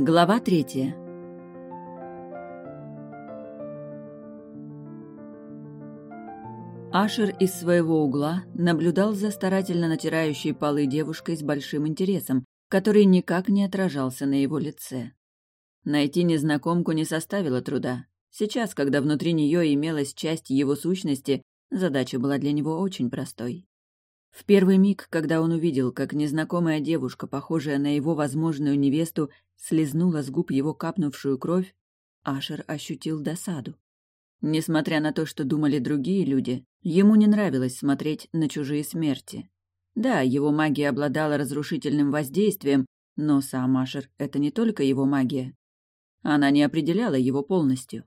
Глава третья. Ашер из своего угла наблюдал за старательно натирающей полы девушкой с большим интересом, который никак не отражался на его лице. Найти незнакомку не составило труда. Сейчас, когда внутри нее имелась часть его сущности, задача была для него очень простой. В первый миг, когда он увидел, как незнакомая девушка, похожая на его возможную невесту, слезнула с губ его капнувшую кровь, Ашер ощутил досаду. Несмотря на то, что думали другие люди, ему не нравилось смотреть на чужие смерти. Да, его магия обладала разрушительным воздействием, но сам Ашер — это не только его магия. Она не определяла его полностью.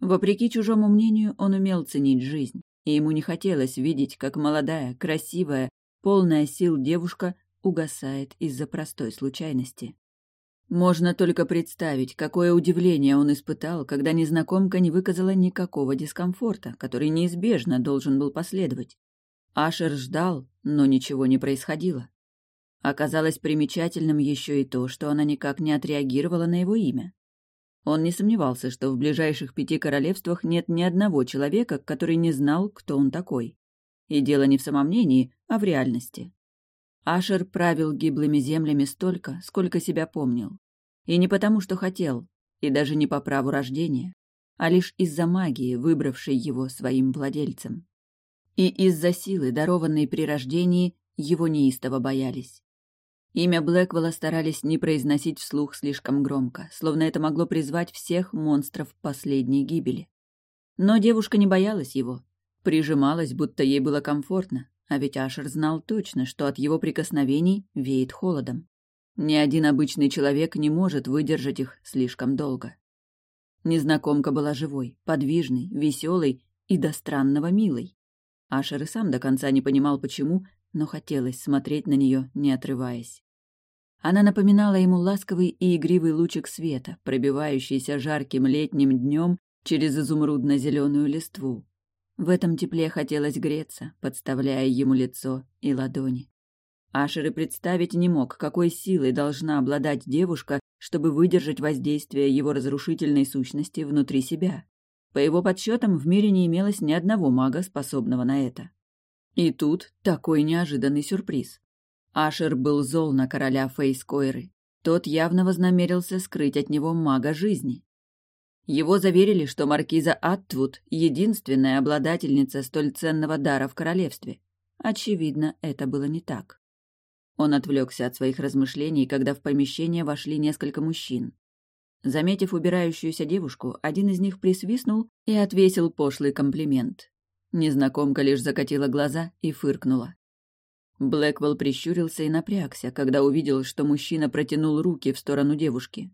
Вопреки чужому мнению, он умел ценить жизнь и ему не хотелось видеть, как молодая, красивая, полная сил девушка угасает из-за простой случайности. Можно только представить, какое удивление он испытал, когда незнакомка не выказала никакого дискомфорта, который неизбежно должен был последовать. Ашер ждал, но ничего не происходило. Оказалось примечательным еще и то, что она никак не отреагировала на его имя. Он не сомневался, что в ближайших пяти королевствах нет ни одного человека, который не знал, кто он такой. И дело не в самомнении, а в реальности. Ашер правил гиблыми землями столько, сколько себя помнил. И не потому, что хотел, и даже не по праву рождения, а лишь из-за магии, выбравшей его своим владельцем. И из-за силы, дарованной при рождении, его неистово боялись. Имя Блэквелла старались не произносить вслух слишком громко, словно это могло призвать всех монстров последней гибели. Но девушка не боялась его, прижималась, будто ей было комфортно, а ведь Ашер знал точно, что от его прикосновений веет холодом. Ни один обычный человек не может выдержать их слишком долго. Незнакомка была живой, подвижной, веселой и до странного милой. Ашер и сам до конца не понимал, почему, но хотелось смотреть на нее, не отрываясь. Она напоминала ему ласковый и игривый лучик света, пробивающийся жарким летним днем через изумрудно-зеленую листву. В этом тепле хотелось греться, подставляя ему лицо и ладони. Ашер и представить не мог, какой силой должна обладать девушка, чтобы выдержать воздействие его разрушительной сущности внутри себя. По его подсчетам, в мире не имелось ни одного мага, способного на это. И тут такой неожиданный сюрприз. Ашер был зол на короля Фейскойры. Тот явно вознамерился скрыть от него мага жизни. Его заверили, что маркиза Аттвуд — единственная обладательница столь ценного дара в королевстве. Очевидно, это было не так. Он отвлекся от своих размышлений, когда в помещение вошли несколько мужчин. Заметив убирающуюся девушку, один из них присвистнул и отвесил пошлый комплимент. Незнакомка лишь закатила глаза и фыркнула. Блэквелл прищурился и напрягся, когда увидел, что мужчина протянул руки в сторону девушки.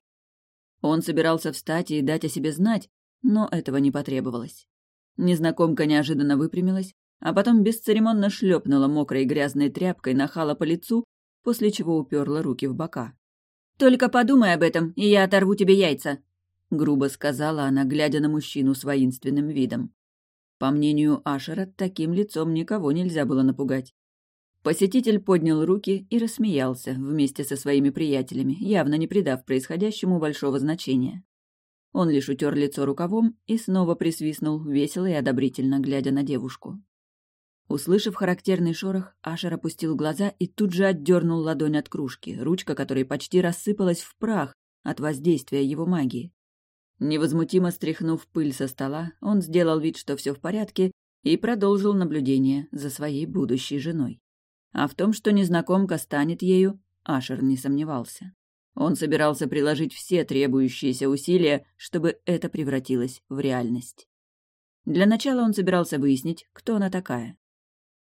Он собирался встать и дать о себе знать, но этого не потребовалось. Незнакомка неожиданно выпрямилась, а потом бесцеремонно шлепнула мокрой грязной тряпкой нахала по лицу, после чего уперла руки в бока. «Только подумай об этом, и я оторву тебе яйца», — грубо сказала она, глядя на мужчину с воинственным видом. По мнению Ашера, таким лицом никого нельзя было напугать. Посетитель поднял руки и рассмеялся вместе со своими приятелями, явно не придав происходящему большого значения. Он лишь утер лицо рукавом и снова присвистнул, весело и одобрительно глядя на девушку. Услышав характерный шорох, Ашер опустил глаза и тут же отдернул ладонь от кружки, ручка которой почти рассыпалась в прах от воздействия его магии. Невозмутимо стряхнув пыль со стола, он сделал вид, что все в порядке, и продолжил наблюдение за своей будущей женой. А в том, что незнакомка станет ею, Ашер не сомневался. Он собирался приложить все требующиеся усилия, чтобы это превратилось в реальность. Для начала он собирался выяснить, кто она такая.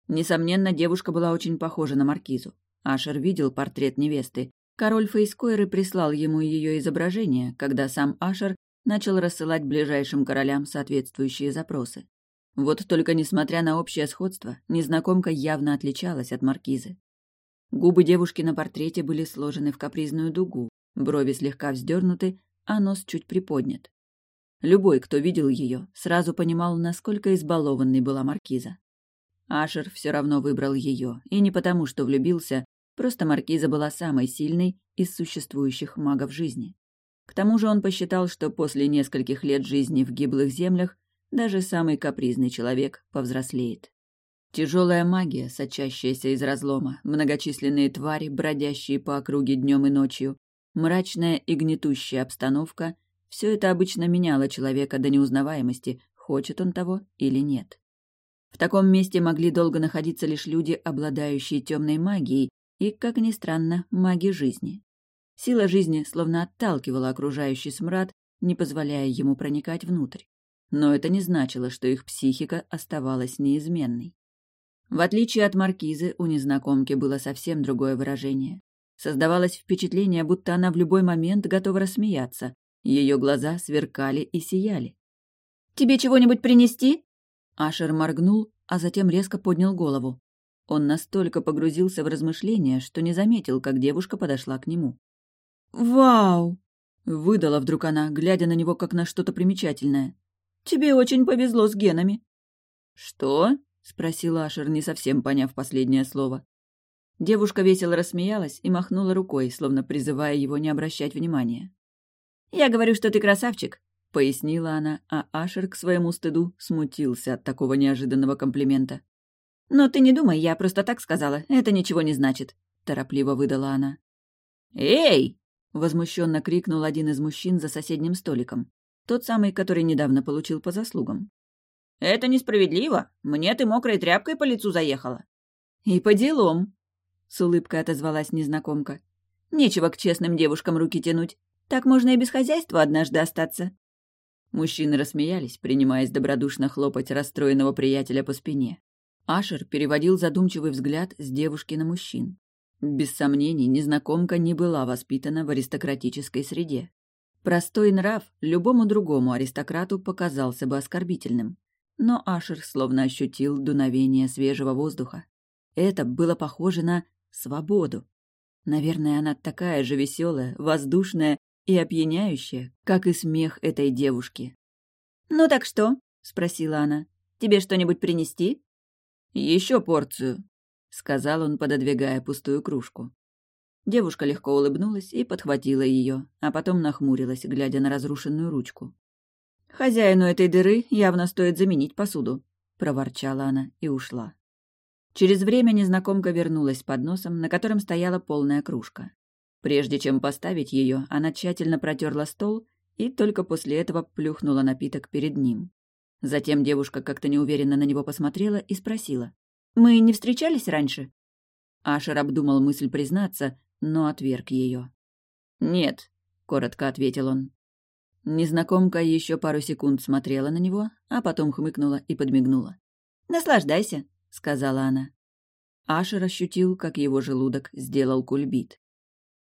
Несомненно, девушка была очень похожа на маркизу. Ашер видел портрет невесты. Король Фейскойры прислал ему ее изображение, когда сам Ашер начал рассылать ближайшим королям соответствующие запросы. Вот только несмотря на общее сходство, незнакомка явно отличалась от маркизы. Губы девушки на портрете были сложены в капризную дугу, брови слегка вздернуты, а нос чуть приподнят. Любой, кто видел ее, сразу понимал, насколько избалованной была маркиза. Ашер все равно выбрал ее, и не потому, что влюбился, просто маркиза была самой сильной из существующих магов жизни. К тому же он посчитал, что после нескольких лет жизни в гиблых землях даже самый капризный человек повзрослеет. Тяжелая магия, сочащаяся из разлома, многочисленные твари, бродящие по округе днем и ночью, мрачная и гнетущая обстановка — все это обычно меняло человека до неузнаваемости, хочет он того или нет. В таком месте могли долго находиться лишь люди, обладающие темной магией и, как ни странно, маги жизни. Сила жизни словно отталкивала окружающий смрад, не позволяя ему проникать внутрь. Но это не значило, что их психика оставалась неизменной. В отличие от маркизы, у незнакомки было совсем другое выражение. Создавалось впечатление, будто она в любой момент готова рассмеяться. Ее глаза сверкали и сияли. «Тебе чего-нибудь принести?» Ашер моргнул, а затем резко поднял голову. Он настолько погрузился в размышления, что не заметил, как девушка подошла к нему. «Вау!» — выдала вдруг она, глядя на него как на что-то примечательное. «Тебе очень повезло с генами». «Что?» — спросил Ашер, не совсем поняв последнее слово. Девушка весело рассмеялась и махнула рукой, словно призывая его не обращать внимания. «Я говорю, что ты красавчик», — пояснила она, а Ашер к своему стыду смутился от такого неожиданного комплимента. «Но ты не думай, я просто так сказала, это ничего не значит», — торопливо выдала она. «Эй!» — возмущенно крикнул один из мужчин за соседним столиком, тот самый, который недавно получил по заслугам. «Это несправедливо. Мне ты мокрой тряпкой по лицу заехала». «И по делам», — с улыбкой отозвалась незнакомка. «Нечего к честным девушкам руки тянуть. Так можно и без хозяйства однажды остаться». Мужчины рассмеялись, принимаясь добродушно хлопать расстроенного приятеля по спине. Ашер переводил задумчивый взгляд с девушки на мужчин. Без сомнений, незнакомка не была воспитана в аристократической среде. Простой нрав любому другому аристократу показался бы оскорбительным но Ашер словно ощутил дуновение свежего воздуха. Это было похоже на свободу. Наверное, она такая же веселая, воздушная и опьяняющая, как и смех этой девушки. «Ну так что?» — спросила она. «Тебе что-нибудь принести?» «Еще порцию», — сказал он, пододвигая пустую кружку. Девушка легко улыбнулась и подхватила ее, а потом нахмурилась, глядя на разрушенную ручку. «Хозяину этой дыры явно стоит заменить посуду», — проворчала она и ушла. Через время незнакомка вернулась с подносом, на котором стояла полная кружка. Прежде чем поставить ее, она тщательно протерла стол и только после этого плюхнула напиток перед ним. Затем девушка как-то неуверенно на него посмотрела и спросила. «Мы не встречались раньше?» Ашер обдумал мысль признаться, но отверг ее. «Нет», — коротко ответил он. Незнакомка еще пару секунд смотрела на него, а потом хмыкнула и подмигнула. «Наслаждайся», — сказала она. Ашер ощутил, как его желудок сделал кульбит.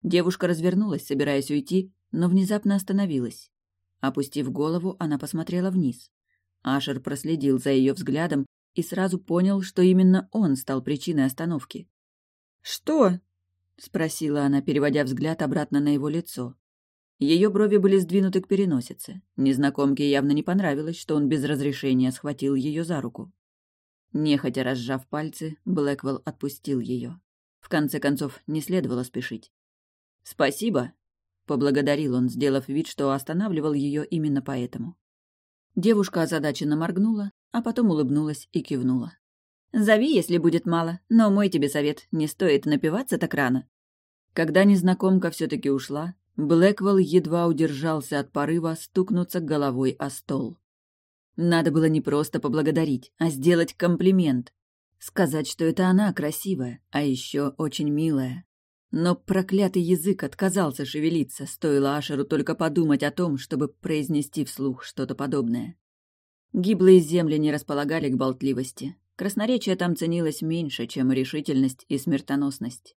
Девушка развернулась, собираясь уйти, но внезапно остановилась. Опустив голову, она посмотрела вниз. Ашер проследил за ее взглядом и сразу понял, что именно он стал причиной остановки. «Что?» — спросила она, переводя взгляд обратно на его лицо. Ее брови были сдвинуты к переносице. Незнакомке явно не понравилось, что он без разрешения схватил ее за руку. Нехотя разжав пальцы, Блэквелл отпустил ее. В конце концов, не следовало спешить. «Спасибо», — поблагодарил он, сделав вид, что останавливал ее именно поэтому. Девушка озадаченно моргнула, а потом улыбнулась и кивнула. «Зови, если будет мало, но мой тебе совет, не стоит напиваться так рано». Когда незнакомка все таки ушла, Блэквелл едва удержался от порыва стукнуться головой о стол. Надо было не просто поблагодарить, а сделать комплимент. Сказать, что это она красивая, а еще очень милая. Но проклятый язык отказался шевелиться, стоило Ашеру только подумать о том, чтобы произнести вслух что-то подобное. Гиблые земли не располагали к болтливости. Красноречие там ценилось меньше, чем решительность и смертоносность.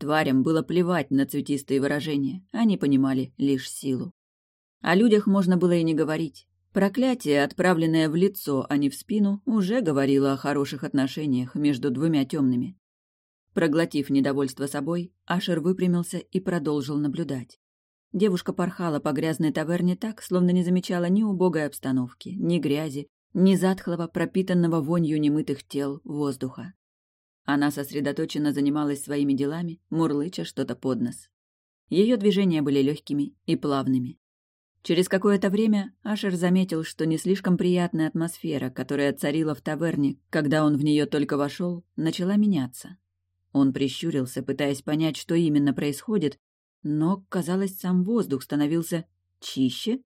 Тварям было плевать на цветистые выражения, они понимали лишь силу. О людях можно было и не говорить. Проклятие, отправленное в лицо, а не в спину, уже говорило о хороших отношениях между двумя темными. Проглотив недовольство собой, Ашер выпрямился и продолжил наблюдать. Девушка порхала по грязной таверне так, словно не замечала ни убогой обстановки, ни грязи, ни затхлого, пропитанного вонью немытых тел воздуха. Она сосредоточенно занималась своими делами, мурлыча что-то под нос. Ее движения были легкими и плавными. Через какое-то время Ашер заметил, что не слишком приятная атмосфера, которая царила в таверне, когда он в нее только вошел, начала меняться. Он прищурился, пытаясь понять, что именно происходит, но, казалось, сам воздух становился чище.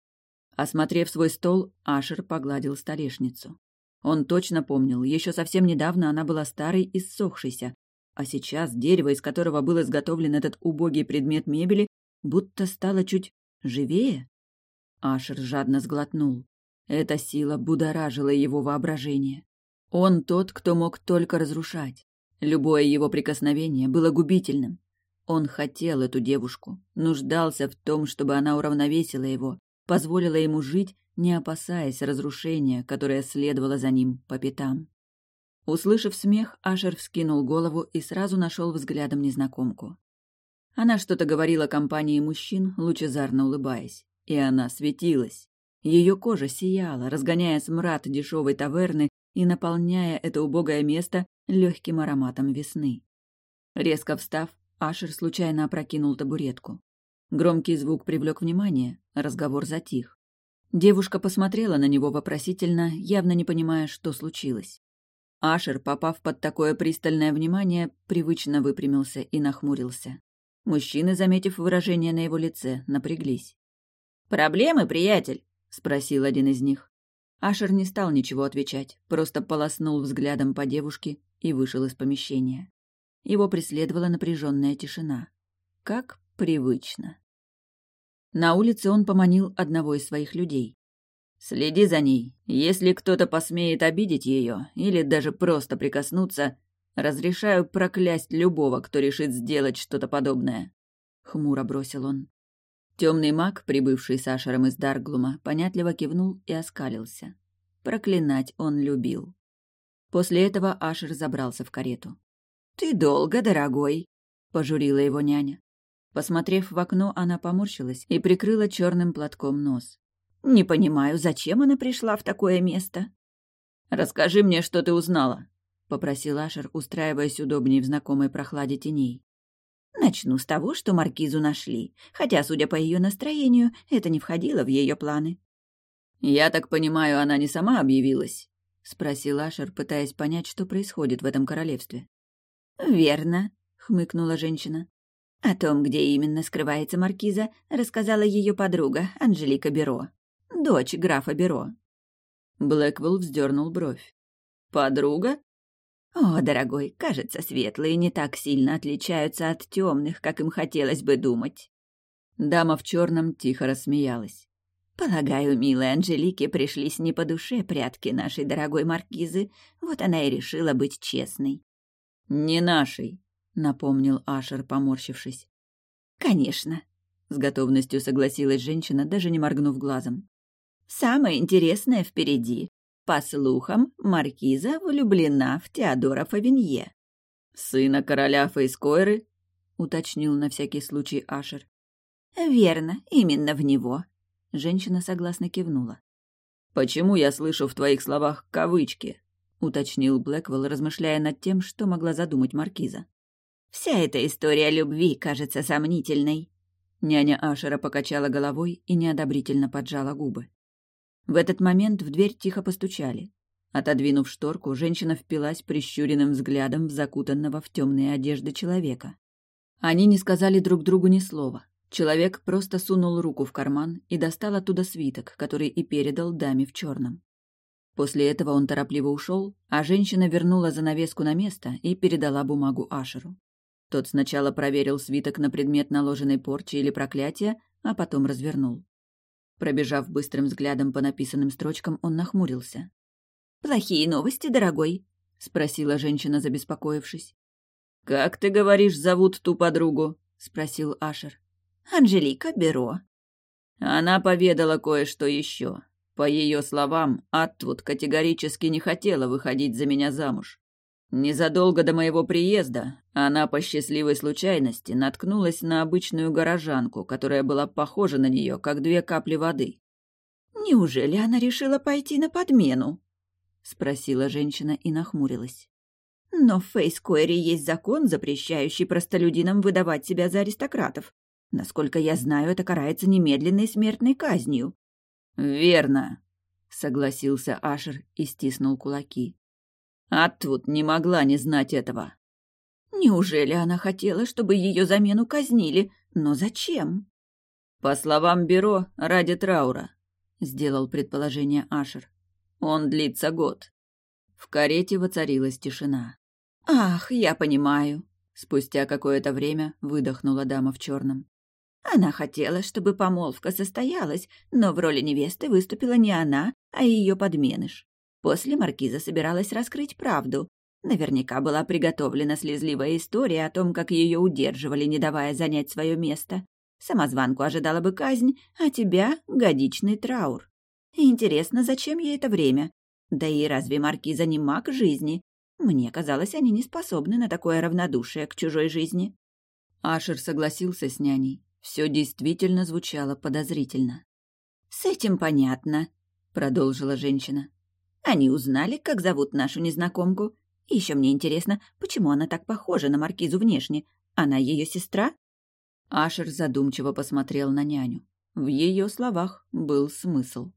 Осмотрев свой стол, Ашер погладил столешницу. Он точно помнил, еще совсем недавно она была старой и ссохшейся, а сейчас дерево, из которого был изготовлен этот убогий предмет мебели, будто стало чуть живее. Ашер жадно сглотнул. Эта сила будоражила его воображение. Он тот, кто мог только разрушать. Любое его прикосновение было губительным. Он хотел эту девушку, нуждался в том, чтобы она уравновесила его, позволила ему жить, не опасаясь разрушения, которое следовало за ним по пятам. Услышав смех, Ашер вскинул голову и сразу нашел взглядом незнакомку. Она что-то говорила компании мужчин, лучезарно улыбаясь, и она светилась. Ее кожа сияла, разгоняя смрад дешевой таверны и наполняя это убогое место легким ароматом весны. Резко встав, Ашер случайно опрокинул табуретку. Громкий звук привлек внимание, разговор затих. Девушка посмотрела на него вопросительно, явно не понимая, что случилось. Ашер, попав под такое пристальное внимание, привычно выпрямился и нахмурился. Мужчины, заметив выражение на его лице, напряглись. «Проблемы, приятель?» — спросил один из них. Ашер не стал ничего отвечать, просто полоснул взглядом по девушке и вышел из помещения. Его преследовала напряженная тишина. Как привычно. На улице он поманил одного из своих людей. «Следи за ней. Если кто-то посмеет обидеть ее или даже просто прикоснуться, разрешаю проклясть любого, кто решит сделать что-то подобное», — хмуро бросил он. Темный маг, прибывший с Ашером из Дарглума, понятливо кивнул и оскалился. Проклинать он любил. После этого Ашер забрался в карету. «Ты долго, дорогой», — пожурила его няня. Посмотрев в окно, она поморщилась и прикрыла черным платком нос. «Не понимаю, зачем она пришла в такое место?» «Расскажи мне, что ты узнала», — попросил Ашер, устраиваясь удобнее в знакомой прохладе теней. «Начну с того, что маркизу нашли, хотя, судя по ее настроению, это не входило в ее планы». «Я так понимаю, она не сама объявилась?» — спросил Ашер, пытаясь понять, что происходит в этом королевстве. «Верно», — хмыкнула женщина. О том, где именно скрывается маркиза, рассказала ее подруга Анжелика Беро, дочь графа Беро. Блэквелл вздернул бровь. «Подруга?» «О, дорогой, кажется, светлые не так сильно отличаются от темных, как им хотелось бы думать». Дама в черном тихо рассмеялась. «Полагаю, милой Анжелике пришлись не по душе прятки нашей дорогой маркизы, вот она и решила быть честной». «Не нашей», — напомнил Ашер, поморщившись. «Конечно», — с готовностью согласилась женщина, даже не моргнув глазом. «Самое интересное впереди. По слухам, маркиза влюблена в Теодора Фавинье». «Сына короля Фейскойры?» — уточнил на всякий случай Ашер. «Верно, именно в него», — женщина согласно кивнула. «Почему я слышу в твоих словах кавычки?» — уточнил Блэквелл, размышляя над тем, что могла задумать маркиза. Вся эта история любви кажется сомнительной. Няня Ашера покачала головой и неодобрительно поджала губы. В этот момент в дверь тихо постучали. Отодвинув шторку, женщина впилась прищуренным взглядом в закутанного в темные одежды человека. Они не сказали друг другу ни слова. Человек просто сунул руку в карман и достал оттуда свиток, который и передал даме в черном. После этого он торопливо ушел, а женщина вернула занавеску на место и передала бумагу Ашеру. Тот сначала проверил свиток на предмет наложенной порчи или проклятия, а потом развернул. Пробежав быстрым взглядом по написанным строчкам, он нахмурился. «Плохие новости, дорогой?» — спросила женщина, забеспокоившись. «Как ты говоришь, зовут ту подругу?» — спросил Ашер. «Анжелика Беро». Она поведала кое-что еще. По ее словам, Аттвуд категорически не хотела выходить за меня замуж. Незадолго до моего приезда она по счастливой случайности наткнулась на обычную горожанку, которая была похожа на нее, как две капли воды. «Неужели она решила пойти на подмену?» — спросила женщина и нахмурилась. «Но в Фейскойре есть закон, запрещающий простолюдинам выдавать себя за аристократов. Насколько я знаю, это карается немедленной смертной казнью». «Верно», — согласился Ашер и стиснул кулаки. «А тут не могла не знать этого». «Неужели она хотела, чтобы ее замену казнили? Но зачем?» «По словам бюро, ради траура», — сделал предположение Ашер. «Он длится год». В карете воцарилась тишина. «Ах, я понимаю», — спустя какое-то время выдохнула дама в черном. Она хотела, чтобы помолвка состоялась, но в роли невесты выступила не она, а ее подменыш. После маркиза собиралась раскрыть правду. Наверняка была приготовлена слезливая история о том, как ее удерживали, не давая занять свое место. Самозванку ожидала бы казнь, а тебя — годичный траур. Интересно, зачем ей это время? Да и разве маркиза не маг жизни? Мне казалось, они не способны на такое равнодушие к чужой жизни. Ашер согласился с няней. Все действительно звучало подозрительно. «С этим понятно», — продолжила женщина. «Они узнали, как зовут нашу незнакомку. еще мне интересно, почему она так похожа на маркизу внешне? Она ее сестра?» Ашер задумчиво посмотрел на няню. В ее словах был смысл.